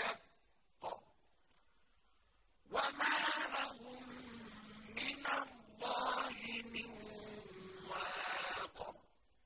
أَشَقَّ